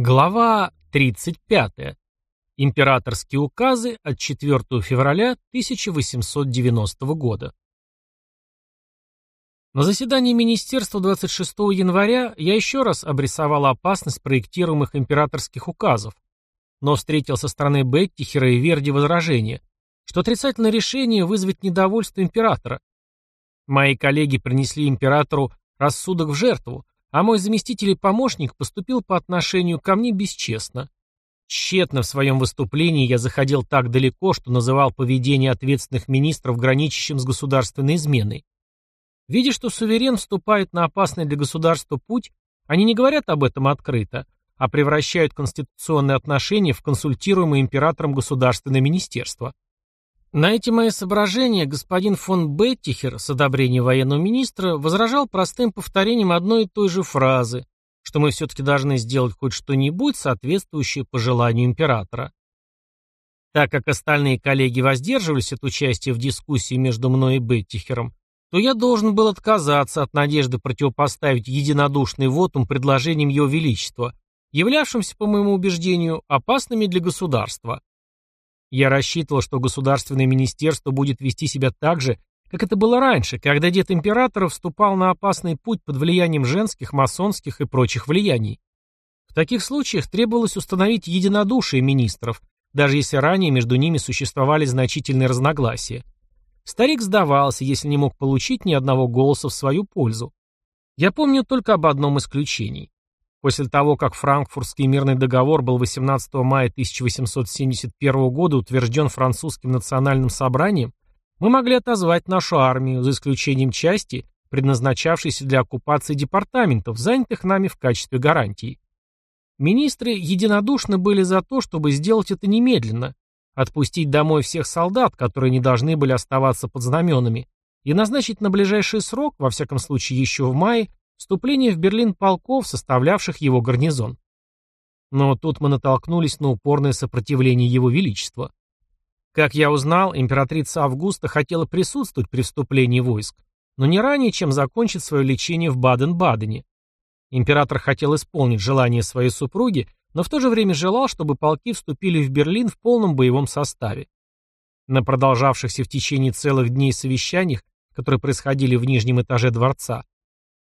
Глава 35. Императорские указы от 4 февраля 1890 года. На заседании Министерства 26 января я еще раз обрисовал опасность проектируемых императорских указов, но встретил со стороны Беттихера и Верди возражение, что отрицательное решение вызовет недовольство императора. Мои коллеги принесли императору рассудок в жертву, а мой заместитель и помощник поступил по отношению ко мне бесчестно. Тщетно в своем выступлении я заходил так далеко, что называл поведение ответственных министров граничащим с государственной изменой. Видя, что суверен вступает на опасный для государства путь, они не говорят об этом открыто, а превращают конституционные отношения в консультируемое императором государственное министерство. На эти мои соображения господин фон Беттихер с одобрения военного министра возражал простым повторением одной и той же фразы, что мы все-таки должны сделать хоть что-нибудь, соответствующее пожеланию императора. Так как остальные коллеги воздерживались от участия в дискуссии между мной и Беттихером, то я должен был отказаться от надежды противопоставить единодушный вотум предложениям Его Величества, являвшимся, по моему убеждению, опасными для государства. Я рассчитывал, что государственное министерство будет вести себя так же, как это было раньше, когда дед императора вступал на опасный путь под влиянием женских, масонских и прочих влияний. В таких случаях требовалось установить единодушие министров, даже если ранее между ними существовали значительные разногласия. Старик сдавался, если не мог получить ни одного голоса в свою пользу. Я помню только об одном исключении. После того, как Франкфуртский мирный договор был 18 мая 1871 года утвержден французским национальным собранием, мы могли отозвать нашу армию, за исключением части, предназначавшейся для оккупации департаментов, занятых нами в качестве гарантии. Министры единодушно были за то, чтобы сделать это немедленно, отпустить домой всех солдат, которые не должны были оставаться под знаменами, и назначить на ближайший срок, во всяком случае еще в мае, вступление в Берлин полков, составлявших его гарнизон. Но тут мы натолкнулись на упорное сопротивление его величества. Как я узнал, императрица Августа хотела присутствовать при вступлении войск, но не ранее, чем закончит свое лечение в Баден-Бадене. Император хотел исполнить желание своей супруги, но в то же время желал, чтобы полки вступили в Берлин в полном боевом составе. На продолжавшихся в течение целых дней совещаниях, которые происходили в нижнем этаже дворца,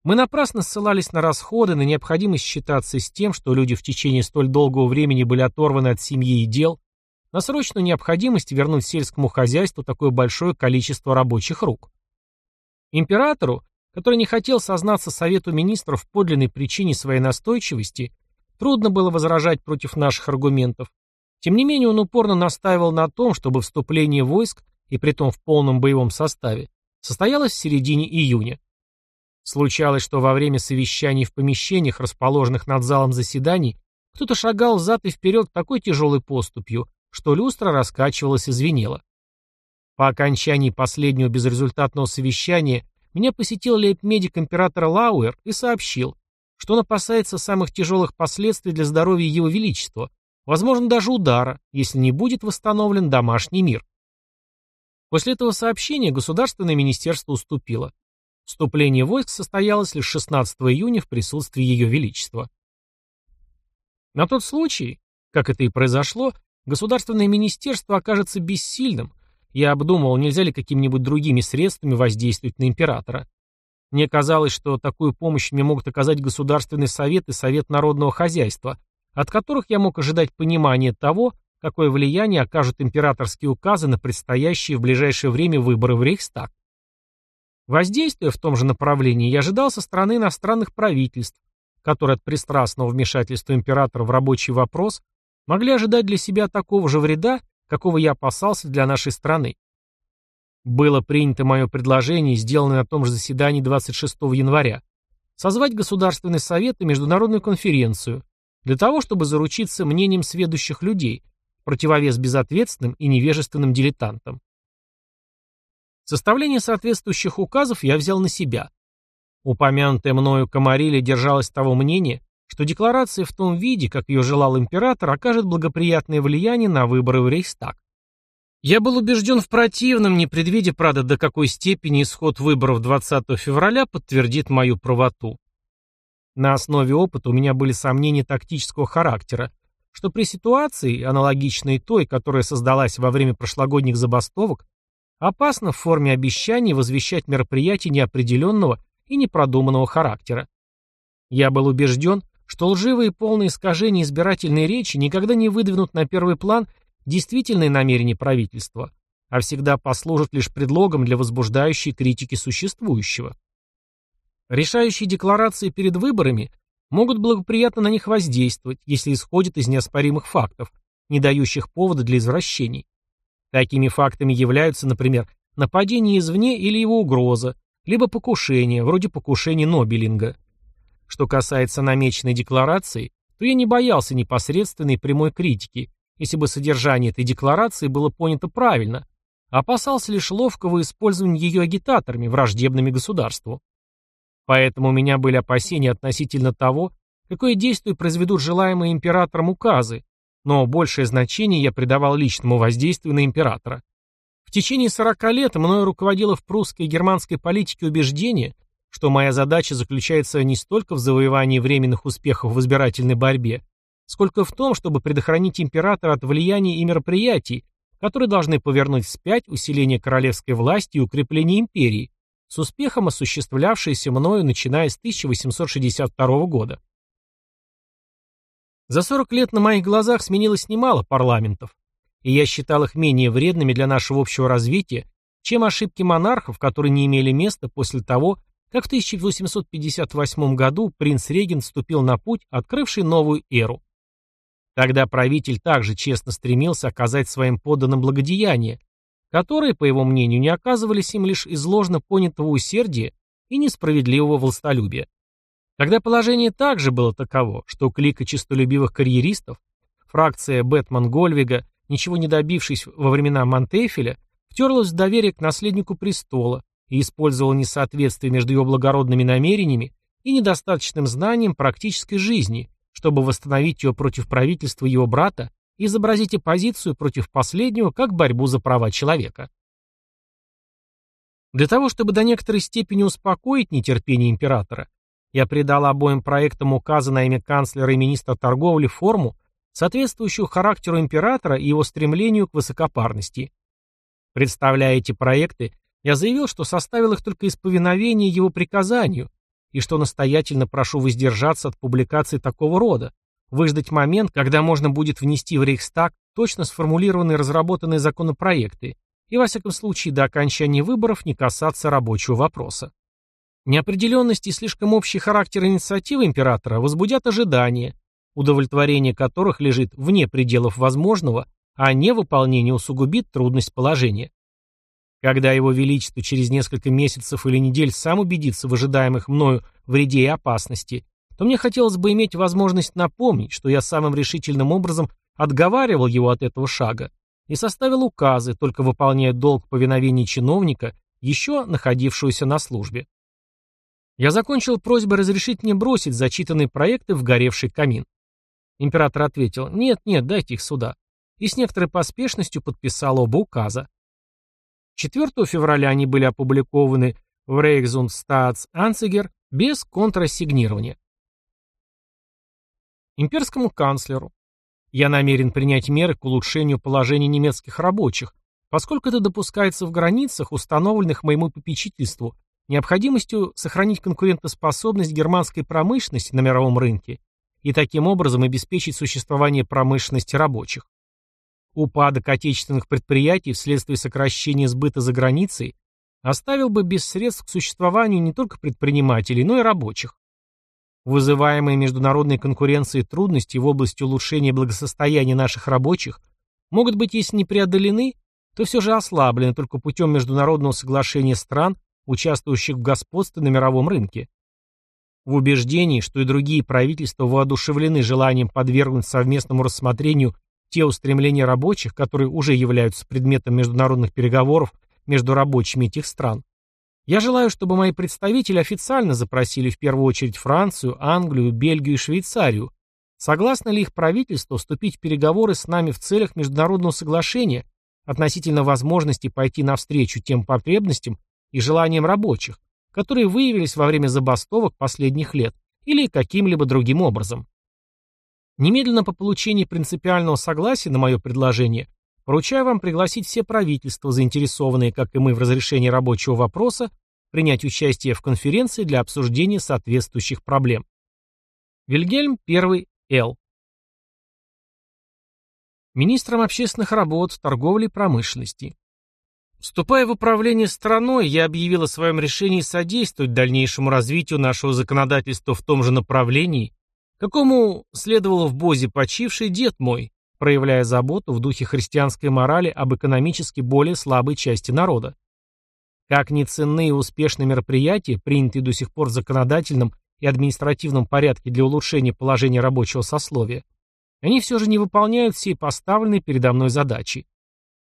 мы напрасно ссылались на расходы, на необходимость считаться с тем, что люди в течение столь долгого времени были оторваны от семьи и дел, на срочную необходимость вернуть сельскому хозяйству такое большое количество рабочих рук. Императору, который не хотел сознаться Совету министров в подлинной причине своей настойчивости, трудно было возражать против наших аргументов. Тем не менее он упорно настаивал на том, чтобы вступление войск, и притом в полном боевом составе, состоялось в середине июня. Случалось, что во время совещаний в помещениях, расположенных над залом заседаний, кто-то шагал взад и вперед такой тяжелой поступью, что люстра раскачивалась и звенела. По окончании последнего безрезультатного совещания меня посетил лейб-медик императора Лауэр и сообщил, что он опасается самых тяжелых последствий для здоровья его величества, возможно даже удара, если не будет восстановлен домашний мир. После этого сообщения государственное министерство уступило. Вступление войск состоялось лишь 16 июня в присутствии Ее Величества. На тот случай, как это и произошло, государственное министерство окажется бессильным. Я обдумывал, нельзя ли какими-нибудь другими средствами воздействовать на императора. Мне казалось, что такую помощь мне могут оказать Государственный совет и Совет народного хозяйства, от которых я мог ожидать понимания того, какое влияние окажут императорские указы на предстоящие в ближайшее время выборы в Рейхстаг. Воздействия в том же направлении я ожидал со стороны иностранных правительств, которые от пристрастного вмешательства императора в рабочий вопрос могли ожидать для себя такого же вреда, какого я опасался для нашей страны. Было принято мое предложение, сделанное на том же заседании 26 января, созвать Государственный совет и Международную конференцию для того, чтобы заручиться мнением сведущих людей, противовес безответственным и невежественным дилетантам. Составление соответствующих указов я взял на себя. Упомянутая мною Камарилия держалась того мнения, что декларация в том виде, как ее желал император, окажет благоприятное влияние на выборы в Рейхстаг. Я был убежден в противном, не предвидя, правда, до какой степени исход выборов 20 февраля подтвердит мою правоту. На основе опыта у меня были сомнения тактического характера, что при ситуации, аналогичной той, которая создалась во время прошлогодних забастовок, опасно в форме обещаний возвещать мероприятие неопределенного и непродуманного характера. Я был убежден, что лживые и полные искажения избирательной речи никогда не выдвинут на первый план действительные намерения правительства, а всегда послужат лишь предлогом для возбуждающей критики существующего. Решающие декларации перед выборами могут благоприятно на них воздействовать, если исходят из неоспоримых фактов, не дающих повода для извращений. Такими фактами являются, например, нападение извне или его угроза, либо покушение, вроде покушения Нобелинга. Что касается намеченной декларации, то я не боялся непосредственной прямой критики, если бы содержание этой декларации было понято правильно, опасался лишь ловкого использования ее агитаторами, враждебными государству. Поэтому у меня были опасения относительно того, какое действие произведут желаемые императором указы, но большее значение я придавал личному воздействию на императора. В течение 40 лет мною руководило в прусской и германской политике убеждение, что моя задача заключается не столько в завоевании временных успехов в избирательной борьбе, сколько в том, чтобы предохранить императора от влияния и мероприятий, которые должны повернуть вспять усиление королевской власти и укрепление империи, с успехом осуществлявшиеся мною начиная с 1862 года. За 40 лет на моих глазах сменилось немало парламентов, и я считал их менее вредными для нашего общего развития, чем ошибки монархов, которые не имели места после того, как в 1858 году принц-регент вступил на путь, открывший новую эру. Тогда правитель также честно стремился оказать своим подданным благодеяние, которые, по его мнению, не оказывались им лишь из ложно понятого усердия и несправедливого властолюбия. Тогда положение также было таково, что клика честолюбивых карьеристов, фракция Бэтман-Гольвига, ничего не добившись во времена Монтефеля, втерлась в доверие к наследнику престола и использовала несоответствие между его благородными намерениями и недостаточным знанием практической жизни, чтобы восстановить ее против правительства его брата и изобразить оппозицию против последнего как борьбу за права человека. Для того, чтобы до некоторой степени успокоить нетерпение императора, я придал обоим проектам указа на имя канцлера и министра торговли форму, соответствующую характеру императора и его стремлению к высокопарности. Представляя эти проекты, я заявил, что составил их только из повиновения его приказанию, и что настоятельно прошу воздержаться от публикации такого рода, выждать момент, когда можно будет внести в Рейхстаг точно сформулированные разработанные законопроекты и, во всяком случае, до окончания выборов не касаться рабочего вопроса. Неопределенность и слишком общий характер инициативы императора возбудят ожидания, удовлетворение которых лежит вне пределов возможного, а невыполнение усугубит трудность положения. Когда его величество через несколько месяцев или недель сам убедится в ожидаемых мною вреде и опасности, то мне хотелось бы иметь возможность напомнить, что я самым решительным образом отговаривал его от этого шага и составил указы, только выполняя долг повиновения чиновника, еще находившегося на службе. Я закончил просьбой разрешить мне бросить зачитанные проекты в горевший камин. Император ответил «Нет, нет, дайте их сюда» и с некоторой поспешностью подписал оба указа. 4 февраля они были опубликованы в Рейхзундстаатс Анцигер без контрассигнирования. Имперскому канцлеру. Я намерен принять меры к улучшению положения немецких рабочих, поскольку это допускается в границах, установленных моему попечительству, необходимостью сохранить конкурентоспособность германской промышленности на мировом рынке и таким образом обеспечить существование промышленности рабочих. Упадок отечественных предприятий вследствие сокращения сбыта за границей оставил бы без средств к существованию не только предпринимателей, но и рабочих. Вызываемые международной конкуренцией трудности в области улучшения благосостояния наших рабочих могут быть, если не преодолены, то все же ослаблены только путем международного соглашения стран, участвующих в господстве на мировом рынке. В убеждении, что и другие правительства воодушевлены желанием подвергнуть совместному рассмотрению те устремления рабочих, которые уже являются предметом международных переговоров между рабочими этих стран, я желаю, чтобы мои представители официально запросили в первую очередь Францию, Англию, Бельгию и Швейцарию, согласно ли их правительство вступить в переговоры с нами в целях международного соглашения относительно возможности пойти навстречу тем потребностям и желаниям рабочих, которые выявились во время забастовок последних лет или каким-либо другим образом. Немедленно по получении принципиального согласия на мое предложение поручаю вам пригласить все правительства, заинтересованные, как и мы, в разрешении рабочего вопроса, принять участие в конференции для обсуждения соответствующих проблем. Вильгельм I Л. Министром общественных работ, торговли и промышленности. Вступая в управление страной, я объявил о своем решении содействовать дальнейшему развитию нашего законодательства в том же направлении, какому следовало в Бозе почивший дед мой, проявляя заботу в духе христианской морали об экономически более слабой части народа. Как ни ценны и успешны мероприятия, принятые до сих пор в законодательном и административном порядке для улучшения положения рабочего сословия, они все же не выполняют все поставленные передо мной задачи.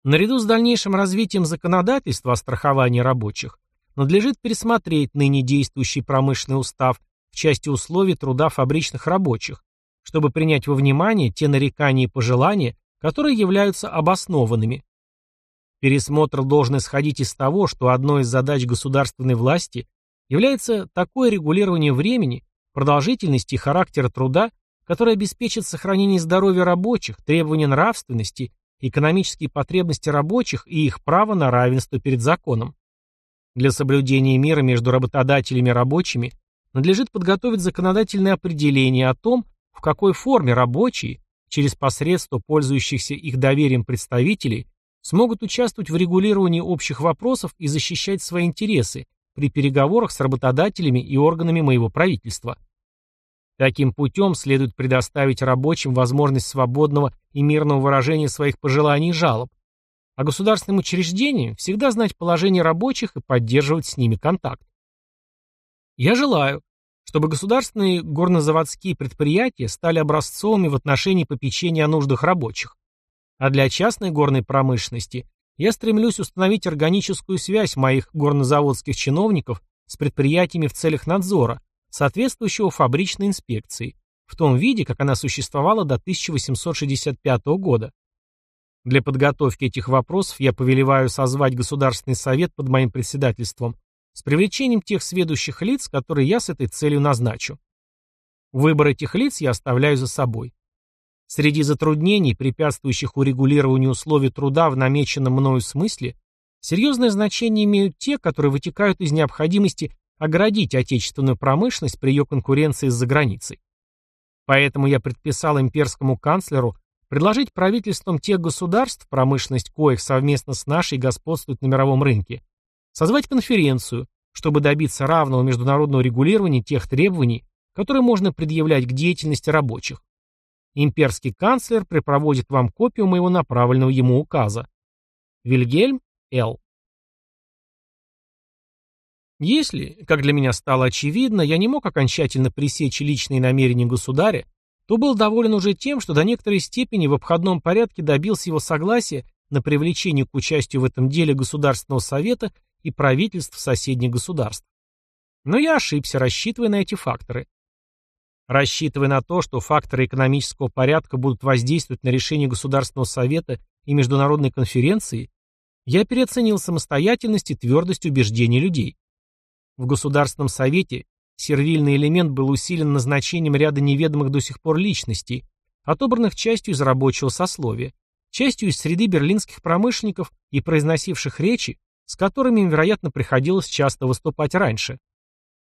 Наряду с дальнейшим развитием законодательства о страховании рабочих, надлежит пересмотреть ныне действующий промышленный устав в части условий труда фабричных рабочих, чтобы принять во внимание те нарекания и пожелания, которые являются обоснованными. Пересмотр должен исходить из того, что одной из задач государственной власти является такое регулирование времени, продолжительности и характера труда, которое обеспечит сохранение здоровья рабочих, требования нравственности, экономические потребности рабочих и их право на равенство перед законом. Для соблюдения мира между работодателями и рабочими надлежит подготовить законодательное определение о том, в какой форме рабочие, через посредство пользующихся их доверием представителей, смогут участвовать в регулировании общих вопросов и защищать свои интересы при переговорах с работодателями и органами моего правительства. Таким путем следует предоставить рабочим возможность свободного и мирного выражения своих пожеланий и жалоб, а государственным учреждениям всегда знать положение рабочих и поддерживать с ними контакт. Я желаю, чтобы государственные горнозаводские предприятия стали образцовыми в отношении попечения о нуждах рабочих, а для частной горной промышленности я стремлюсь установить органическую связь моих горнозаводских чиновников с предприятиями в целях надзора, соответствующего фабричной инспекции, в том виде, как она существовала до 1865 года. Для подготовки этих вопросов я повелеваю созвать Государственный совет под моим председательством с привлечением тех сведущих лиц, которые я с этой целью назначу. Выбор этих лиц я оставляю за собой. Среди затруднений, препятствующих урегулированию условий труда в намеченном мною смысле, серьезное значение имеют те, которые вытекают из необходимости оградить отечественную промышленность при ее конкуренции с заграницей. Поэтому я предписал имперскому канцлеру предложить правительствам тех государств, промышленность коих совместно с нашей господствует на мировом рынке, созвать конференцию, чтобы добиться равного международного регулирования тех требований, которые можно предъявлять к деятельности рабочих. Имперский канцлер припроводит вам копию моего направленного ему указа. Вильгельм Л. Если, как для меня стало очевидно, я не мог окончательно пресечь личные намерения государя, то был доволен уже тем, что до некоторой степени в обходном порядке добился его согласия на привлечение к участию в этом деле Государственного совета и правительств соседних государств. Но я ошибся, рассчитывая на эти факторы. Рассчитывая на то, что факторы экономического порядка будут воздействовать на решение Государственного совета и международной конференции, я переоценил самостоятельность и твердость убеждений людей. В Государственном Совете сервильный элемент был усилен назначением ряда неведомых до сих пор личностей, отобранных частью из рабочего сословия, частью из среды берлинских промышленников и произносивших речи, с которыми им, вероятно, приходилось часто выступать раньше.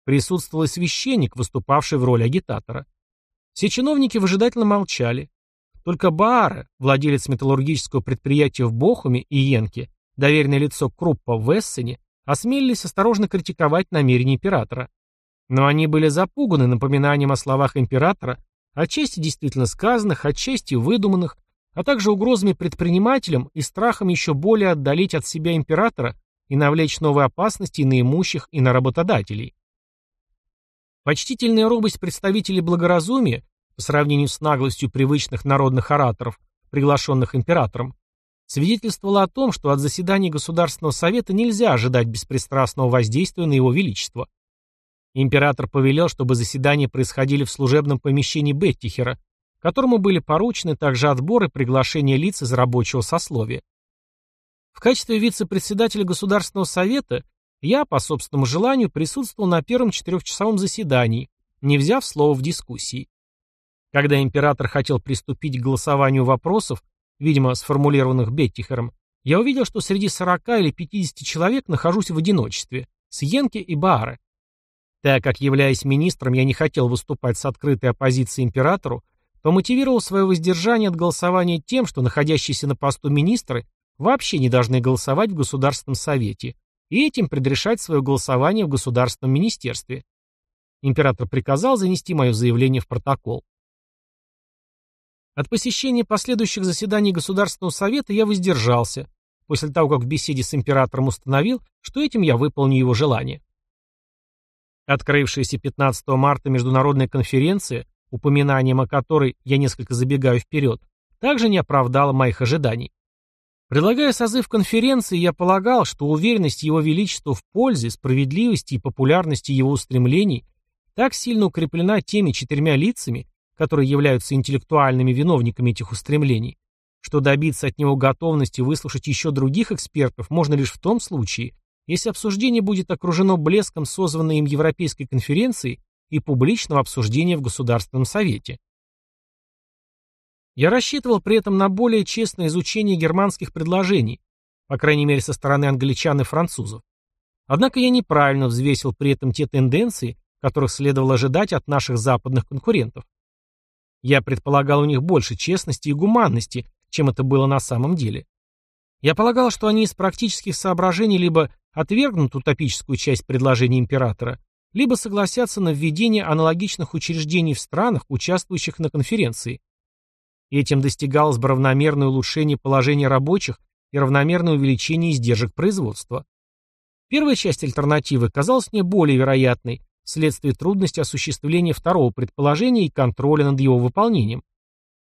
Присутствовал и священник, выступавший в роли агитатора. Все чиновники выжидательно молчали. Только Бааре, владелец металлургического предприятия в Бохуме и Йенке, доверенное лицо Круппа в Эссене, осмелились осторожно критиковать намерения императора. Но они были запуганы напоминанием о словах императора, отчасти действительно сказанных, отчасти выдуманных, а также угрозами предпринимателям и страхом еще более отдалить от себя императора и навлечь новые опасности на имущих и на работодателей. Почтительная робость представителей благоразумия по сравнению с наглостью привычных народных ораторов, приглашенных императором, свидетельствовало о том, что от заседаний Государственного Совета нельзя ожидать беспристрастного воздействия на его величество. Император повелел, чтобы заседания происходили в служебном помещении Беттихера, которому были поручены также отбор и приглашение лиц из рабочего сословия. В качестве вице-председателя Государственного Совета я, по собственному желанию, присутствовал на первом четырехчасовом заседании, не взяв слова в дискуссии. Когда император хотел приступить к голосованию вопросов, видимо, сформулированных Беттихером, я увидел, что среди 40 или 50 человек нахожусь в одиночестве, с Йенке и Бааре. Так как, являясь министром, я не хотел выступать с открытой оппозицией императору, то мотивировал свое воздержание от голосования тем, что находящиеся на посту министры вообще не должны голосовать в Государственном Совете и этим предрешать свое голосование в Государственном Министерстве. Император приказал занести мое заявление в протокол. От посещения последующих заседаний Государственного Совета я воздержался, после того, как в беседе с императором установил, что этим я выполню его желание. Открывшаяся 15 марта международная конференция, упоминанием о которой я несколько забегаю вперед, также не оправдала моих ожиданий. Предлагая созыв конференции, я полагал, что уверенность Его Величества в пользе, справедливости и популярности его устремлений так сильно укреплена теми четырьмя лицами, которые являются интеллектуальными виновниками этих устремлений, что добиться от него готовности выслушать еще других экспертов можно лишь в том случае, если обсуждение будет окружено блеском созванной им Европейской конференции и публичного обсуждения в Государственном Совете. Я рассчитывал при этом на более честное изучение германских предложений, по крайней мере со стороны англичан и французов. Однако я неправильно взвесил при этом те тенденции, которых следовало ожидать от наших западных конкурентов. Я предполагал у них больше честности и гуманности, чем это было на самом деле. Я полагал, что они из практических соображений либо отвергнут утопическую часть предложения императора, либо согласятся на введение аналогичных учреждений в странах, участвующих на конференции. Этим достигалось бы равномерное улучшение положения рабочих и равномерное увеличение издержек производства. Первая часть альтернативы казалась мне более вероятной, вследствие трудности осуществления второго предположения и контроля над его выполнением.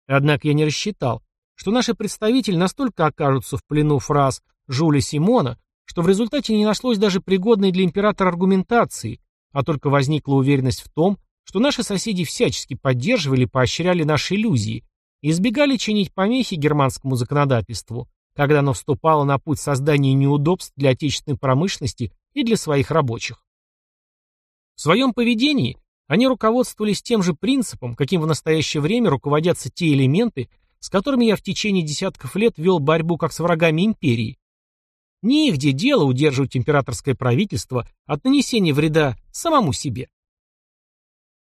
Однако я не рассчитал, что наши представители настолько окажутся в плену фраз Жюля Симона, что в результате не нашлось даже пригодной для императора аргументации, а только возникла уверенность в том, что наши соседи всячески поддерживали и поощряли наши иллюзии и избегали чинить помехи германскому законодательству, когда оно вступало на путь создания неудобств для отечественной промышленности и для своих рабочих. В своем поведении они руководствовались тем же принципом, каким в настоящее время руководятся те элементы, с которыми я в течение десятков лет вел борьбу как с врагами империи. Не их где дело удерживать императорское правительство от нанесения вреда самому себе.